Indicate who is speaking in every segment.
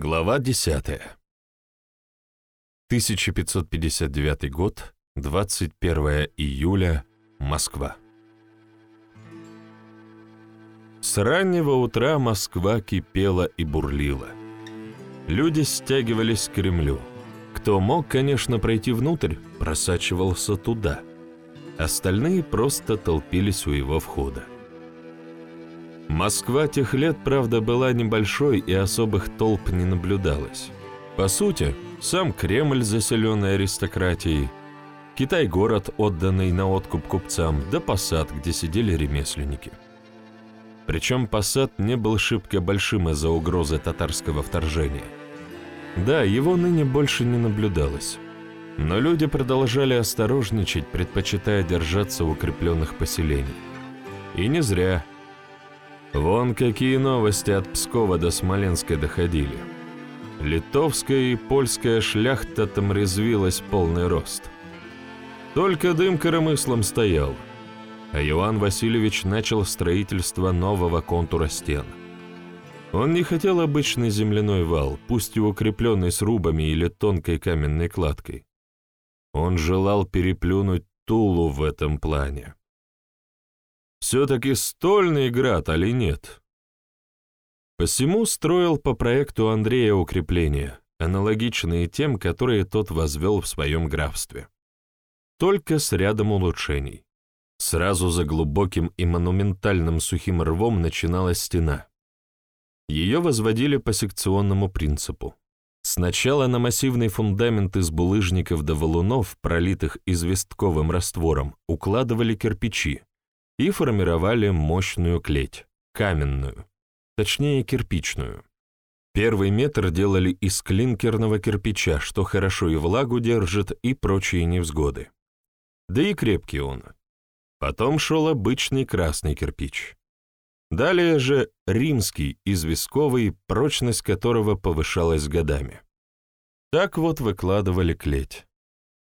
Speaker 1: Глава 10. 1559 год, 21 июля, Москва. С раннего утра Москва кипела и бурлила. Люди стягивались к Кремлю. Кто мог, конечно, пройти внутрь, просачивался туда. Остальные просто толпились у его входа. Москва тех лет, правда, была небольшой и особых толп не наблюдалось. По сути, сам Кремль, заселенный аристократией, Китай-город, отданный на откуп купцам, да посад, где сидели ремесленники. Причем посад не был шибко большим из-за угрозы татарского вторжения. Да, его ныне больше не наблюдалось. Но люди продолжали осторожничать, предпочитая держаться укрепленных поселениях. И не зря – Вон какие новости от Пскова до Смоленска доходили. Литовская и польская шляхта там резвилась полный рост. Только дым коромыслом стоял, а Иоанн Васильевич начал строительство нового контура стен. Он не хотел обычный земляной вал, пусть и укрепленный срубами или тонкой каменной кладкой. Он желал переплюнуть Тулу в этом плане. Все-таки стольный град, али нет? Посему строил по проекту Андрея укрепления, аналогичные тем, которые тот возвел в своем графстве. Только с рядом улучшений. Сразу за глубоким и монументальным сухим рвом начиналась стена. Ее возводили по секционному принципу. Сначала на массивный фундамент из булыжников до валунов, пролитых известковым раствором, укладывали кирпичи, и формировали мощную клеть, каменную, точнее кирпичную. Первый метр делали из клинкерного кирпича, что хорошо и влагу держит, и прочие невзгоды. Да и крепкий он. Потом шел обычный красный кирпич. Далее же римский, известковый, прочность которого повышалась годами. Так вот выкладывали клеть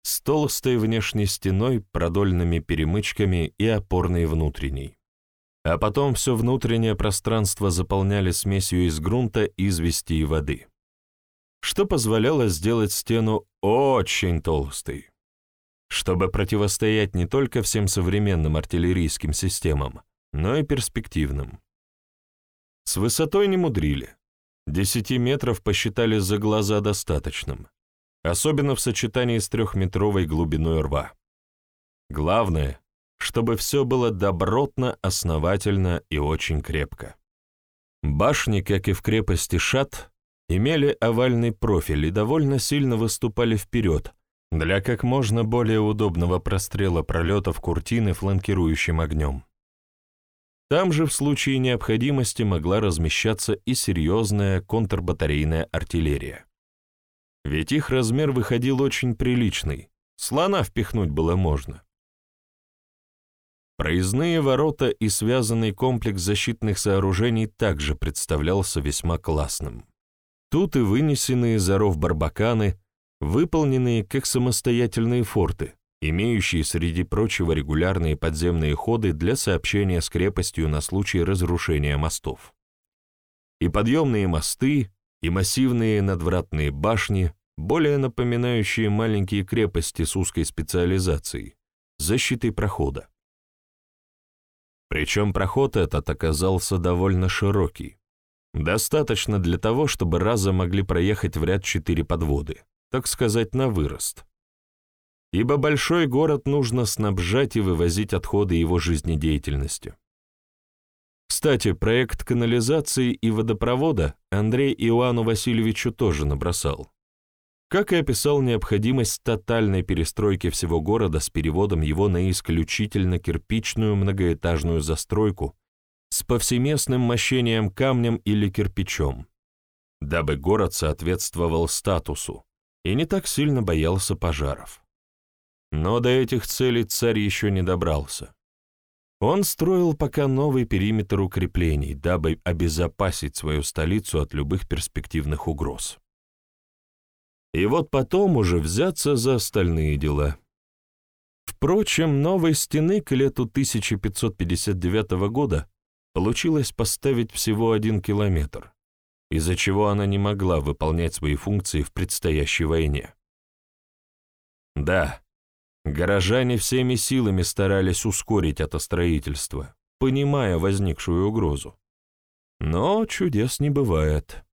Speaker 1: с толстой внешней стеной, продольными перемычками и опорной внутренней. А потом все внутреннее пространство заполняли смесью из грунта, извести и воды, что позволяло сделать стену очень толстой, чтобы противостоять не только всем современным артиллерийским системам, но и перспективным. С высотой не мудрили. Десяти метров посчитали за глаза достаточным особенно в сочетании с трехметровой глубиной рва. Главное, чтобы все было добротно, основательно и очень крепко. Башни, как и в крепости Шат, имели овальный профиль и довольно сильно выступали вперед для как можно более удобного прострела пролетов куртины фланкирующим огнем. Там же в случае необходимости могла размещаться и серьезная контрбатарейная артиллерия. Ведь их размер выходил очень приличный, слона впихнуть было можно. Проездные ворота и связанный комплекс защитных сооружений также представлялся весьма классным. Тут и вынесенные за ров барбаканы, выполненные как самостоятельные форты, имеющие среди прочего регулярные подземные ходы для сообщения с крепостью на случай разрушения мостов. И подъемные мосты, и массивные надвратные башни, более напоминающие маленькие крепости с узкой специализацией, защитой прохода. Причем проход этот оказался довольно широкий. Достаточно для того, чтобы разом могли проехать в ряд четыре подводы, так сказать, на вырост. Ибо большой город нужно снабжать и вывозить отходы его жизнедеятельности. Кстати, проект канализации и водопровода Андрей Иоанну Васильевичу тоже набросал. Как и описал необходимость тотальной перестройки всего города с переводом его на исключительно кирпичную многоэтажную застройку с повсеместным мощением камнем или кирпичом, дабы город соответствовал статусу и не так сильно боялся пожаров. Но до этих целей царь еще не добрался. Он строил пока новый периметр укреплений, дабы обезопасить свою столицу от любых перспективных угроз. И вот потом уже взяться за остальные дела. Впрочем, новой стены к лету 1559 года получилось поставить всего один километр, из-за чего она не могла выполнять свои функции в предстоящей войне. Да, горожане всеми силами старались ускорить это строительство, понимая возникшую угрозу. Но чудес не бывает.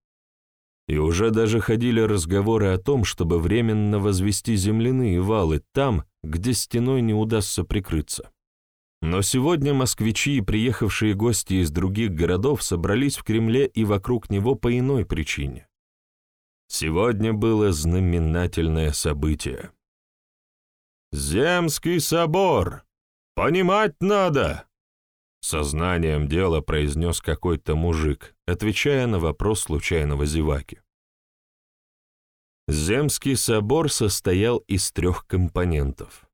Speaker 1: И уже даже ходили разговоры о том, чтобы временно возвести земляные валы там, где стеной не удастся прикрыться. Но сегодня москвичи и приехавшие гости из других городов собрались в Кремле и вокруг него по иной причине. Сегодня было знаменательное событие. «Земский собор! Понимать надо!» Сознанием дела произнес какой-то мужик, отвечая на вопрос случайного зеваки. Земский собор состоял из трех компонентов.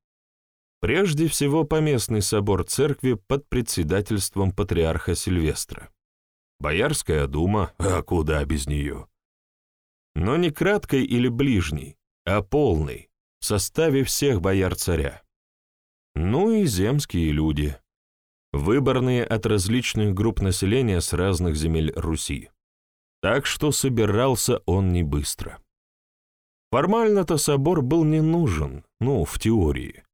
Speaker 1: Прежде всего поместный собор церкви под председательством патриарха Сильвестра. Боярская дума, а куда без нее? Но не краткой или ближней, а полной, в составе всех бояр царя. Ну и земские люди, выборные от различных групп населения с разных земель Руси. Так что собирался он не быстро. Формально-то собор был не нужен, ну, в теории.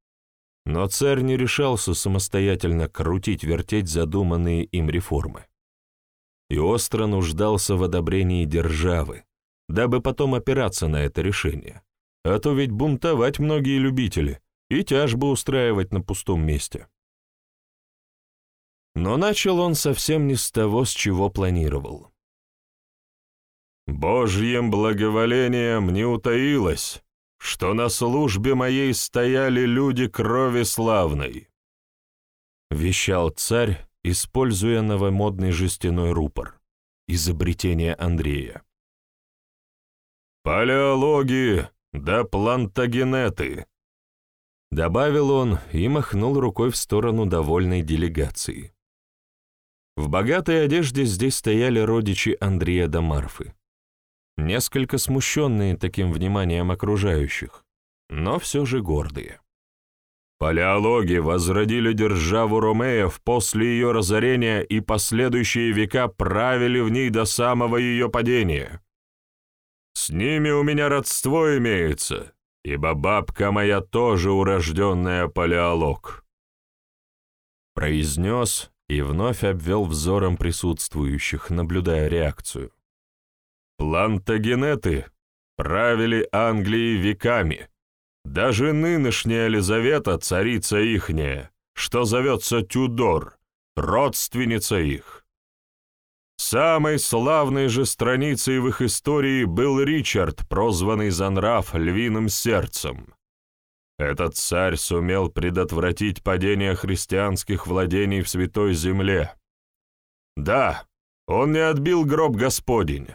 Speaker 1: Но царь не решался самостоятельно крутить-вертеть задуманные им реформы. И остро нуждался в одобрении державы, дабы потом опираться на это решение. А то ведь бунтовать многие любители и тяжбы устраивать на пустом месте. Но начал он совсем не с того, с чего планировал. «Божьим благоволением не утаилось, что на службе моей стояли люди крови славной», — вещал царь, используя новомодный жестяной рупор, изобретение Андрея. «Палеологи да плантагенеты», — добавил он и махнул рукой в сторону довольной делегации. В богатой одежде здесь стояли родичи Андрея да Марфы несколько смущенные таким вниманием окружающих, но все же гордые. Палеологи возродили державу Ромеев после ее разорения и последующие века правили в ней до самого ее падения. С ними у меня родство имеется, ибо бабка моя тоже урожденная палеолог. Произнес и вновь обвел взором присутствующих, наблюдая реакцию. Плантагенеты правили Англией веками. Даже нынешняя Елизавета, царица ихняя, что зовется Тюдор, родственница их. Самой славной же страницей в их истории был Ричард, прозванный за нрав львиным сердцем. Этот царь сумел предотвратить падение христианских владений в Святой Земле. Да, он не отбил гроб Господень,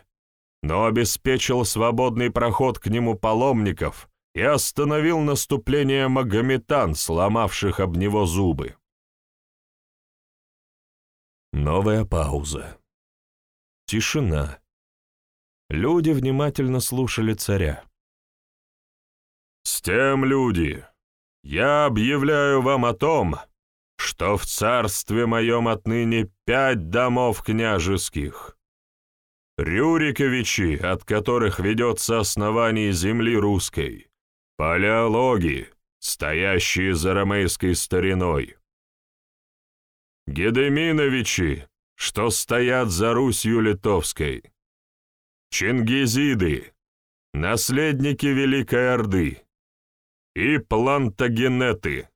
Speaker 1: но обеспечил свободный проход к нему паломников и остановил наступление магометан, сломавших об него зубы. Новая пауза. Тишина. Люди внимательно слушали царя. «С тем, люди, я объявляю вам о том, что в царстве моем отныне пять домов княжеских, Рюриковичи, от которых ведется основание земли русской, палеологи, стоящие за ромейской стариной, Гедеминовичи, что стоят за Русью Литовской, Чингизиды, наследники Великой Орды, и плантагенеты,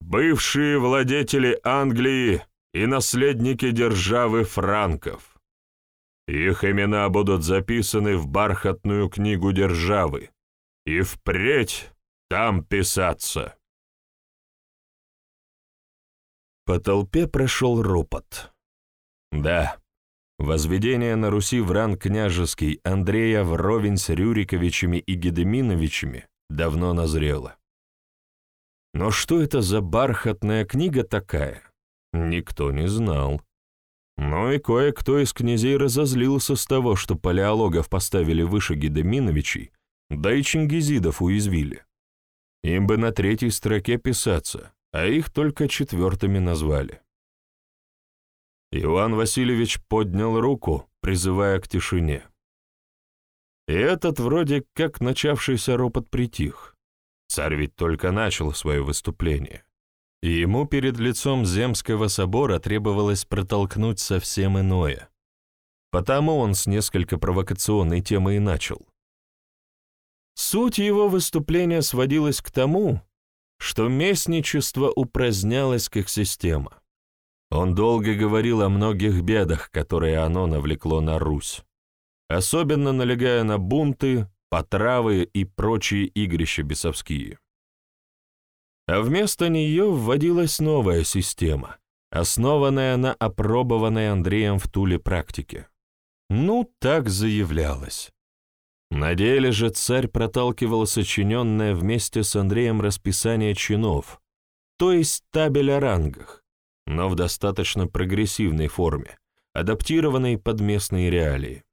Speaker 1: бывшие владетели Англии и наследники державы франков. Их имена будут записаны в бархатную книгу державы, и впредь там писаться. По толпе прошел ропот. Да, возведение на Руси в ранг княжеский Андрея вровень с Рюриковичами и Гедеминовичами давно назрело. Но что это за бархатная книга такая, никто не знал. Но и кое-кто из князей разозлился с того, что палеологов поставили выше Гедеминовичей, да и чингизидов уязвили. Им бы на третьей строке писаться, а их только четвертыми назвали. Иван Васильевич поднял руку, призывая к тишине. И этот вроде как начавшийся ропот притих. Царь ведь только начал свое выступление. И ему перед лицом Земского собора требовалось протолкнуть совсем иное. Потому он с несколько провокационной темы и начал. Суть его выступления сводилась к тому, что местничество упразднялось как система. Он долго говорил о многих бедах, которые оно навлекло на Русь, особенно налегая на бунты, потравы и прочие игрища бесовские. А вместо нее вводилась новая система, основанная на опробованной Андреем в Туле практике. Ну, так заявлялось. На деле же царь проталкивал сочиненное вместе с Андреем расписание чинов, то есть табель о рангах, но в достаточно прогрессивной форме, адаптированной под местные реалии.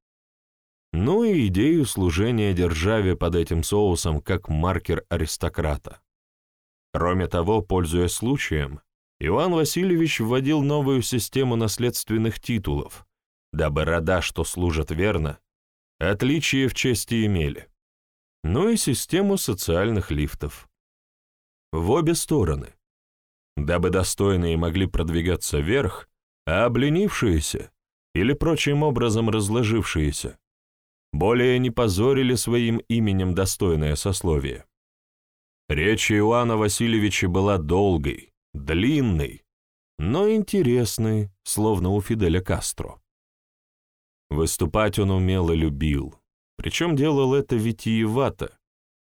Speaker 1: Ну и идею служения державе под этим соусом как маркер аристократа. Кроме того, пользуясь случаем, Иван Васильевич вводил новую систему наследственных титулов, дабы рода, что служат верно, Отличия в чести имели. Ну и систему социальных лифтов. В обе стороны. Дабы достойные могли продвигаться вверх, а обленившиеся или прочим образом разложившиеся более не позорили своим именем достойное сословие. Речь Иоанна Васильевича была долгой, длинной, но интересной, словно у Фиделя Кастро. Выступать он умело любил, причем делал это витиевато,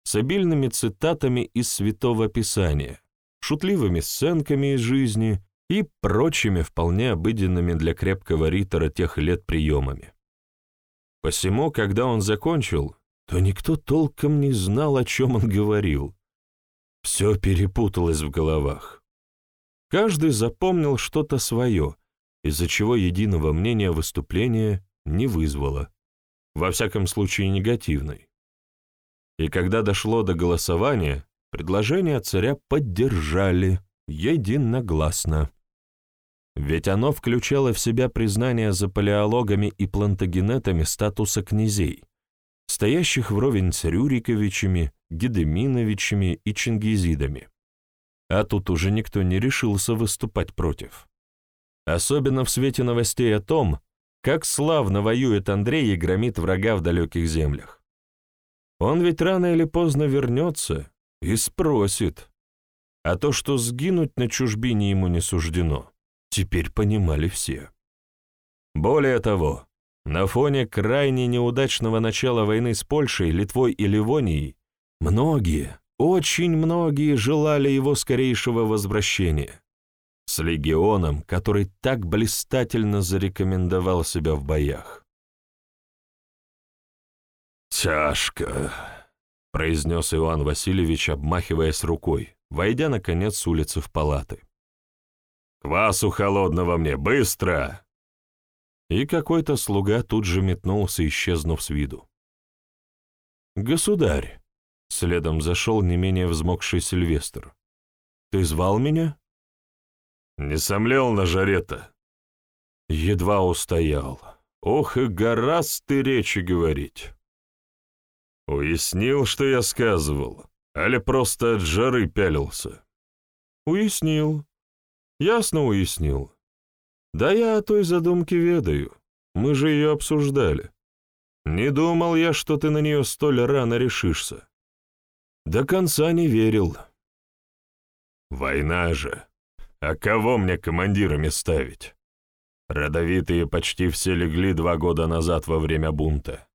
Speaker 1: с обильными цитатами из Святого Писания, шутливыми сценками из жизни и прочими вполне обыденными для крепкого ритора тех лет приемами. Посему, когда он закончил, то никто толком не знал, о чем он говорил. Все перепуталось в головах. Каждый запомнил что-то свое, из-за чего единого мнения выступления не вызвало, во всяком случае негативной. И когда дошло до голосования, предложение царя поддержали единогласно. Ведь оно включало в себя признание за палеологами и плантагенетами статуса князей, стоящих вровень с Рюриковичами, Гедеминовичами и Чингизидами. А тут уже никто не решился выступать против. Особенно в свете новостей о том, как славно воюет Андрей и громит врага в далеких землях. Он ведь рано или поздно вернется и спросит. А то, что сгинуть на чужбине ему не суждено, теперь понимали все. Более того, на фоне крайне неудачного начала войны с Польшей, Литвой и Ливонией, многие, очень многие желали его скорейшего возвращения с легионом, который так блистательно зарекомендовал себя в боях. «Тяжко», — произнес Иван Васильевич, обмахиваясь рукой, войдя, наконец, с улицы в палаты. «Квасу холодного мне, быстро!» И какой-то слуга тут же метнулся, исчезнув с виду. «Государь!» — следом зашел не менее взмокший Сильвестр. «Ты звал меня?» Не сомлел на жаре-то. Едва устоял. Ох и гораст ты речи говорить. Уяснил, что я сказывал, али просто от жары пялился? Уяснил. Ясно уяснил. Да я о той задумке ведаю. Мы же ее обсуждали. Не думал я, что ты на нее столь рано решишься. До конца не верил. Война же. А кого мне командирами ставить? Родовитые почти все легли два года назад во время бунта,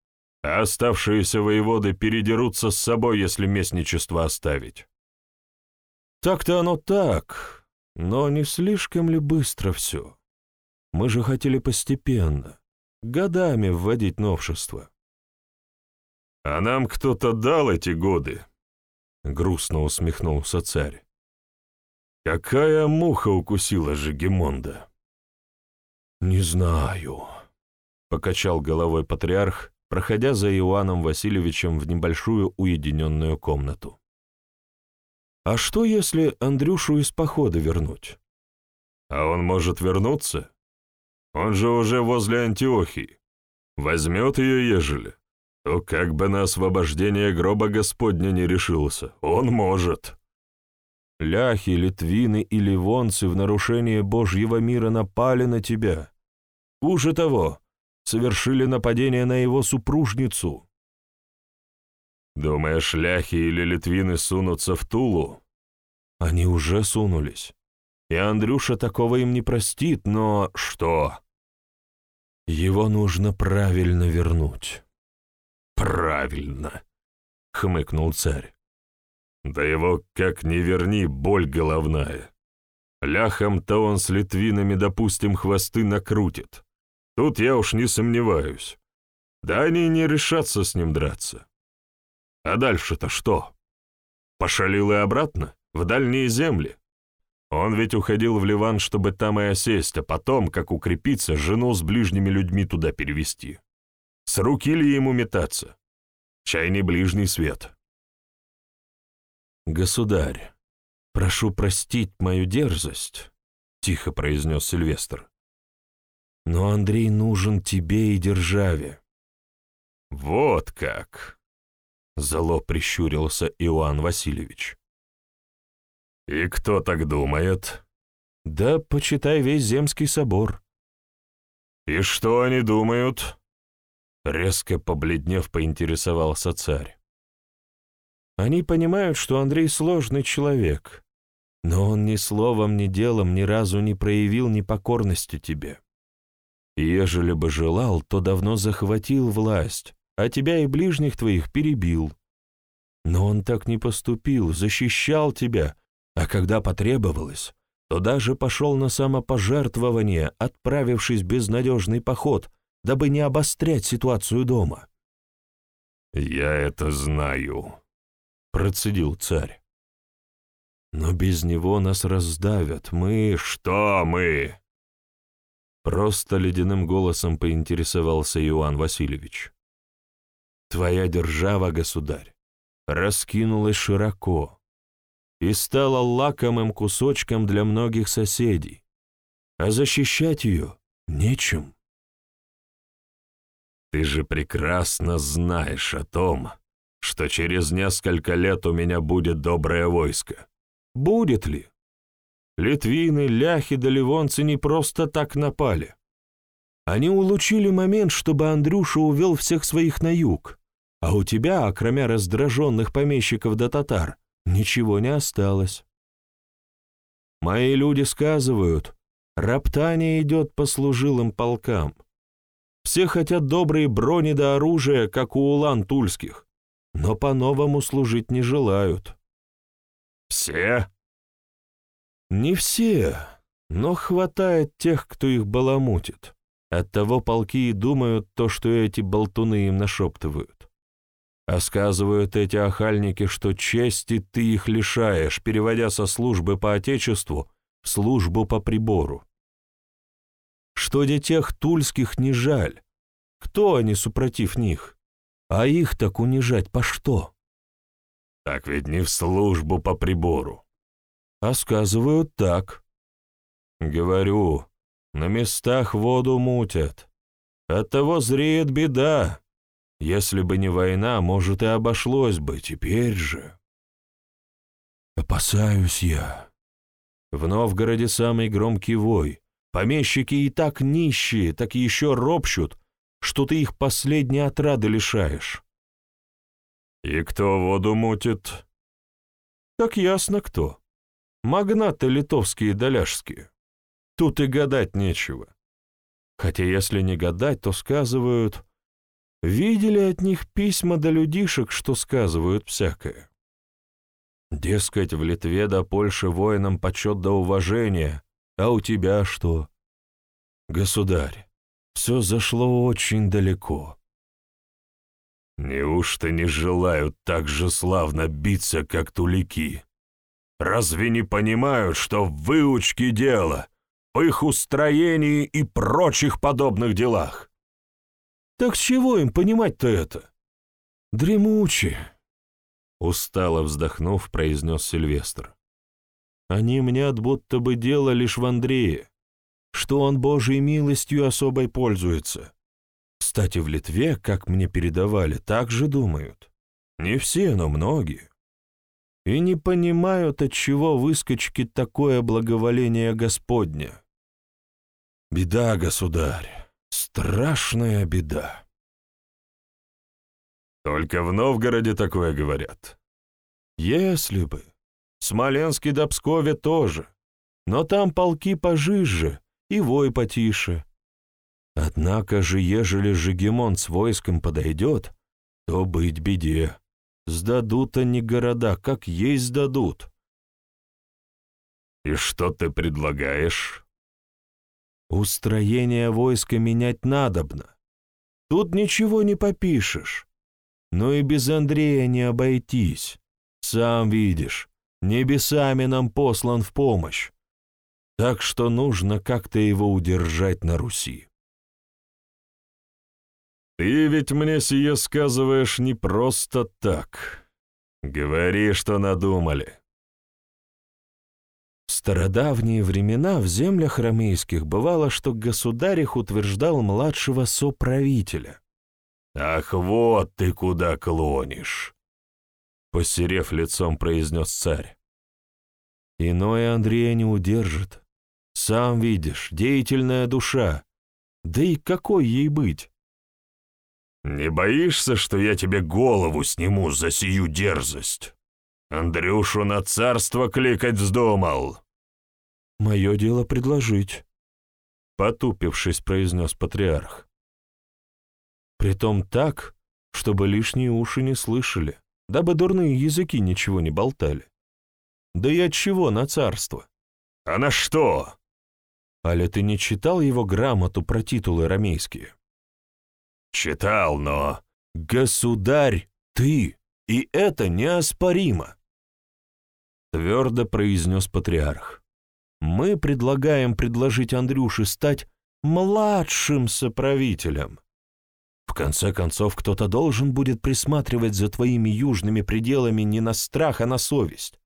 Speaker 1: а оставшиеся воеводы передерутся с собой, если местничество оставить. Так-то оно так, но не слишком ли быстро все? Мы же хотели постепенно, годами вводить новшества. А нам кто-то дал эти годы, — грустно усмехнулся царь. Какая муха укусила Жигемонда? Не знаю, покачал головой патриарх, проходя за Иоанном Васильевичем в небольшую уединенную комнату. А что, если Андрюшу из похода вернуть? А он может вернуться? Он же уже возле Антиохии. Возьмет ее, ежели, то как бы на освобождение гроба Господня не решился. Он может.
Speaker 2: Ляхи, литвины и ливонцы в нарушение Божьего мира напали на тебя. Хуже того, совершили нападение на его супружницу.
Speaker 1: Думаешь, ляхи или литвины сунутся в Тулу?
Speaker 2: Они уже сунулись. И Андрюша такого им не простит, но...
Speaker 1: Что?
Speaker 2: Его нужно правильно вернуть.
Speaker 1: Правильно, хмыкнул царь. Да его как ни верни, боль головная. Ляхом-то он с литвинами, допустим, хвосты накрутит. Тут я уж не сомневаюсь. Да они не решатся с ним драться. А дальше-то что? Пошалил и обратно? В дальние земли? Он ведь уходил в Ливан, чтобы там и осесть, а потом, как укрепиться, жену с ближними людьми туда перевести. С руки ли ему метаться? Чай ближний свет.
Speaker 2: «Государь, прошу простить мою дерзость», — тихо произнес Сильвестр. «Но Андрей нужен тебе и державе».
Speaker 1: «Вот как!» — зло прищурился Иоанн Васильевич. «И кто так думает?»
Speaker 2: «Да почитай весь Земский собор».
Speaker 1: «И что они думают?» Резко побледнев, поинтересовался царь.
Speaker 2: Они понимают, что Андрей сложный человек, но он ни словом, ни делом ни разу не проявил непокорности тебе. Ежели бы желал, то давно захватил власть, а тебя и ближних твоих перебил. Но он так не поступил, защищал тебя, а когда потребовалось, то даже пошел на самопожертвование, отправившись в безнадежный поход, дабы не обострять ситуацию дома.
Speaker 1: «Я это знаю», процедил царь.
Speaker 2: Но без него нас раздавят. Мы...
Speaker 1: Что мы?
Speaker 2: Просто ледяным голосом поинтересовался Иоанн Васильевич. Твоя держава, государь, раскинулась широко и стала лакомым кусочком для многих соседей, а защищать ее нечем.
Speaker 1: Ты же прекрасно знаешь о том, что через несколько лет у меня будет доброе войско.
Speaker 2: Будет ли? Литвины, ляхи да ливонцы не просто так напали. Они улучили момент, чтобы Андрюша увел всех своих на юг, а у тебя, окромя раздраженных помещиков да татар, ничего не осталось. Мои люди сказывают, роптание идет по служилым полкам. Все хотят добрые брони да оружия, как у улан тульских но по-новому служить не желают.
Speaker 1: «Все?»
Speaker 2: «Не все, но хватает тех, кто их баламутит. Оттого полки и думают то, что эти болтуны им нашептывают. А сказывают эти охальники, что чести ты их лишаешь, переводя со службы по Отечеству в службу по прибору. Что детях тульских не жаль. Кто они супротив них? А их так унижать по что?
Speaker 1: Так ведь не в службу по прибору.
Speaker 2: А сказывают так. Говорю, на местах воду мутят. Оттого зреет беда. Если бы не война, может, и обошлось бы. Теперь же... Опасаюсь я. В Новгороде самый громкий вой. Помещики и так нищие, так еще ропщут, что ты их последней отрады лишаешь.
Speaker 1: И кто воду мутит?
Speaker 2: Как ясно кто. Магнаты литовские и доляжские. Тут и гадать нечего. Хотя если не гадать, то сказывают... Видели от них письма до людишек, что сказывают всякое. Дескать, в Литве до Польши воинам почет до уважения, а у тебя что? Государь, все зашло очень далеко.
Speaker 1: Неужто не желают так же славно биться, как тулики? Разве не понимают, что в выучке дело, в их устроении и прочих подобных делах?
Speaker 2: Так с чего им понимать-то это? Дремучи, устало вздохнув, произнес Сильвестр. Они мнят, будто бы дело лишь в Андрее, что он Божьей милостью особой пользуется. Кстати, в Литве, как мне передавали, так же думают. Не все, но многие. И не понимают, от чего выскочки такое благоволение Господне. Беда, государь, страшная беда.
Speaker 1: Только в Новгороде такое говорят.
Speaker 2: Если бы. Смоленске да Пскове тоже. Но там полки пожиже и вой потише. Однако же, ежели Жегемон с войском подойдет, то быть беде. Сдадут они города, как есть сдадут.
Speaker 1: И что ты предлагаешь?
Speaker 2: Устроение войска менять надобно. Тут ничего не попишешь. Но и без Андрея не обойтись. Сам видишь, небесами нам послан в помощь. Так что нужно как-то его удержать на Руси.
Speaker 1: Ты ведь мне сие сказываешь не просто так. Говори, что надумали.
Speaker 2: В стародавние времена в землях ромейских бывало, что государь их утверждал младшего соправителя.
Speaker 1: «Ах, вот ты куда клонишь!» Посерев лицом, произнес царь.
Speaker 2: «Иное Андрея не удержит. Сам видишь, деятельная душа. Да и какой ей быть?»
Speaker 1: «Не боишься, что я тебе голову сниму за сию дерзость?» Андрюшу на царство кликать вздумал.
Speaker 2: Мое дело предложить, потупившись, произнес патриарх. Притом так, чтобы лишние уши не слышали, дабы дурные языки ничего не болтали. Да и от чего на царство?
Speaker 1: А на что?
Speaker 2: Аля ты не читал его грамоту про титулы ромейские?
Speaker 1: Читал, но...
Speaker 2: Государь, ты, и это неоспоримо твердо произнес патриарх. Мы предлагаем предложить Андрюше стать младшим соправителем. В конце концов, кто-то должен будет присматривать за твоими южными пределами не на страх, а на совесть.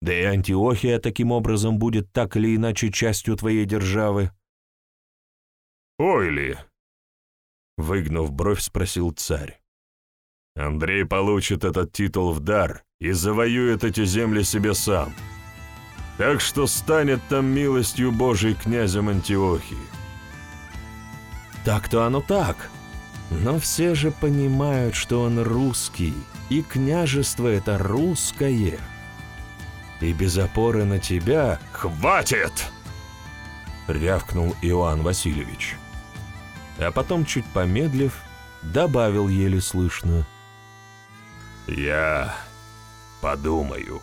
Speaker 2: Да и Антиохия таким образом будет так или иначе частью твоей державы.
Speaker 1: «Ой ли?» — выгнув бровь, спросил царь. «Андрей получит этот титул в дар, и завоюет эти земли себе сам. Так что станет там милостью Божией князем Антиохии.
Speaker 2: Так-то оно так. Но все же понимают, что он русский, и княжество это русское. И без опоры на тебя...
Speaker 1: «Хватит!» — рявкнул Иоанн Васильевич.
Speaker 2: А потом, чуть помедлив, добавил еле слышно.
Speaker 1: «Я подумаю».